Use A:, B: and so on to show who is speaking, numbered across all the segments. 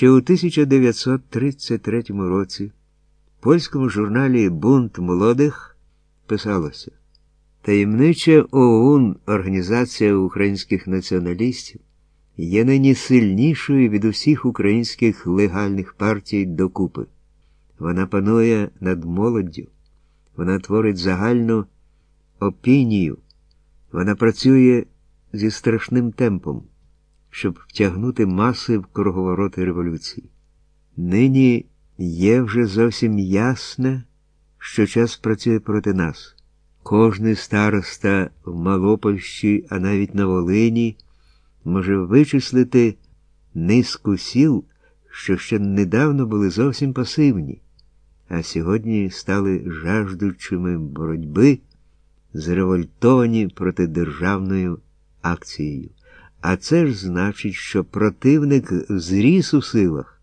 A: Ще у 1933 році в польському журналі Бунт молодих писалося Таємнича ОУН Організація українських націоналістів є нині сильнішою від усіх українських легальних партій докупи. Вона панує над молоддю, вона творить загальну опінію, вона працює зі страшним темпом, щоб втягнути маси в круговороти революції. Нині є вже зовсім ясне, що час працює проти нас. Кожний староста в Малопольщі, а навіть на Волині, може вичислити низку сіл, що ще недавно були зовсім пасивні, а сьогодні стали жаждучими боротьби, зревольтовані протидержавною акцією. А це ж значить, що противник зріс у силах,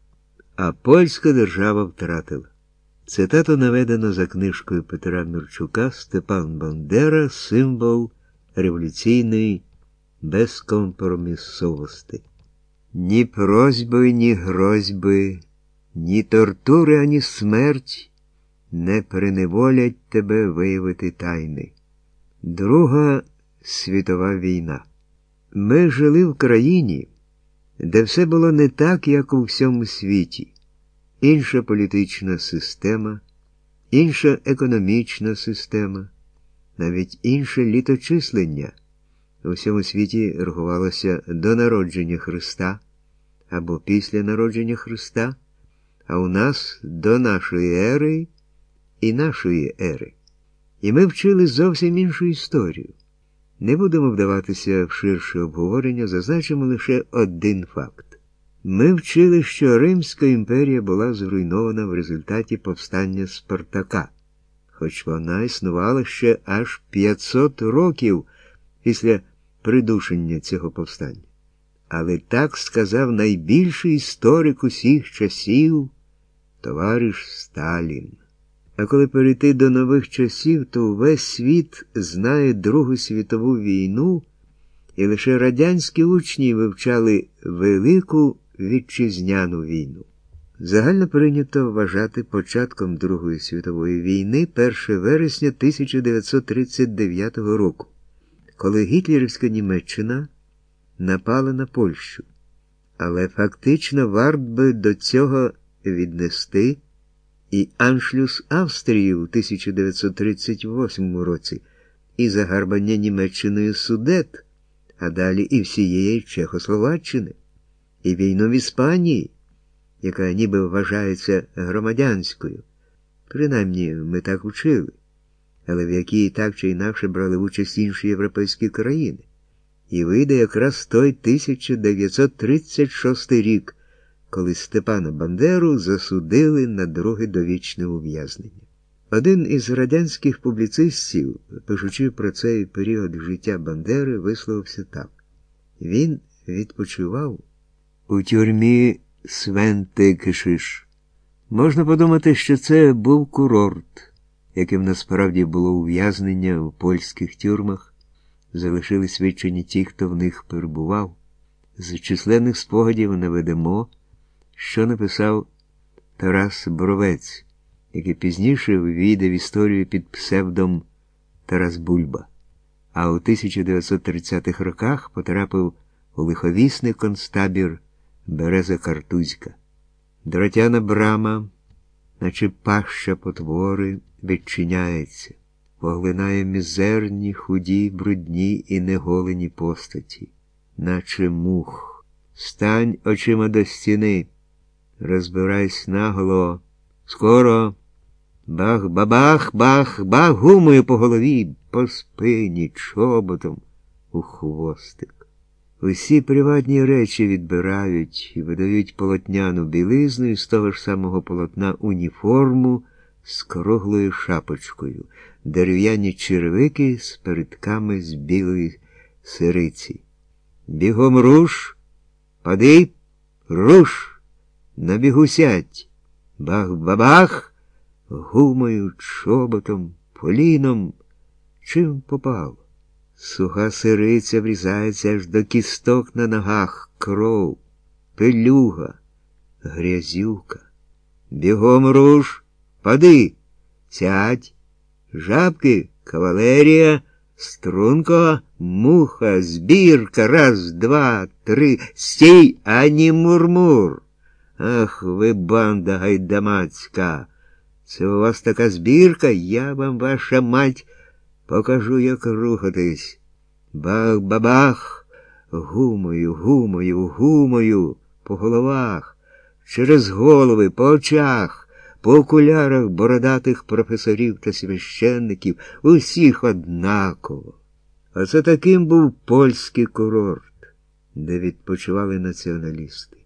A: а польська держава втратила. Цитату наведено за книжкою Петра Мірчука Степан Бандера, символ революційної безкомпромісовості. Ні просьби, ні грозьби, ні тортури, ані смерть не переневолять тебе виявити тайни. Друга світова війна. Ми жили в країні, де все було не так, як у всьому світі інша політична система, інша економічна система, навіть інше літочислення у всьому світі рахувалося до народження Христа або після народження Христа, а у нас до нашої ери і нашої ери. І ми вчили зовсім іншу історію. Не будемо вдаватися в ширше обговорення, зазначимо лише один факт. Ми вчили, що Римська імперія була зруйнована в результаті повстання Спартака, хоч вона існувала ще аж 500 років після придушення цього повстання. Але так сказав найбільший історик усіх часів товариш Сталін. А коли перейти до нових часів, то увесь світ знає Другу світову війну, і лише радянські учні вивчали велику вітчизняну війну. Загально прийнято вважати початком Другої світової війни 1 вересня 1939 року, коли гітлерівська Німеччина напала на Польщу. Але фактично варт би до цього віднести і Аншлюс Австрії у 1938 році, і загарбання Німеччиною Судет, а далі і всієї Чехословаччини і війну в Іспанії, яка ніби вважається громадянською. Принаймні ми так учили, але в якій так чи інакше брали участь інші європейські країни. І вийде якраз той 1936 рік, коли Степана Бандеру засудили на друге довічне ув'язнення. Один із радянських публіцистів, пишучи про цей період життя Бандери, висловився так: він відпочивав у тюрмі Свенти Кишиш. Можна подумати, що це був курорт, яким насправді було ув'язнення у польських тюрмах, залишили свідчені ті, хто в них перебував. З численних спогадів наведемо, що написав Тарас Бровець, який пізніше ввійде в історію під псевдом Тарас Бульба, а у 1930-х роках потрапив у лиховісний концтабір береза картузька. Дротяна брама, наче паща потвори, відчиняється, поглинає мізерні, худі, брудні і неголені постаті, наче мух. Стань очима до стіни, розбирайся наголо. Скоро. Бах, бабах, бах, бах, гумою по голові, по спині, чоботом у хвостик. Усі приватні речі відбирають і видають полотняну білизну з того ж самого полотна уніформу з круглою шапочкою, дерев'яні червики з передками з білої сириці. Бігом руш, пади, руш, на бігу бах-бабах, гумою, чоботом, поліном, чим попав. Суха сириця врізається аж до кісток на ногах, кров, пилюга, грязюка. Бігом руш, пади, сядь, жабки, кавалерія, струнко, муха, збірка, раз, два, три, стій, ані мурмур. Ах, ви банда гайдамацька. Це у вас така збірка, я вам, ваша мать, покажу, як рухатись. Бах-бабах, гумою, гумою, гумою, по головах, через голови, по очах, по окулярах бородатих професорів та священників, усіх однаково. Оце таким був польський курорт, де відпочивали націоналісти.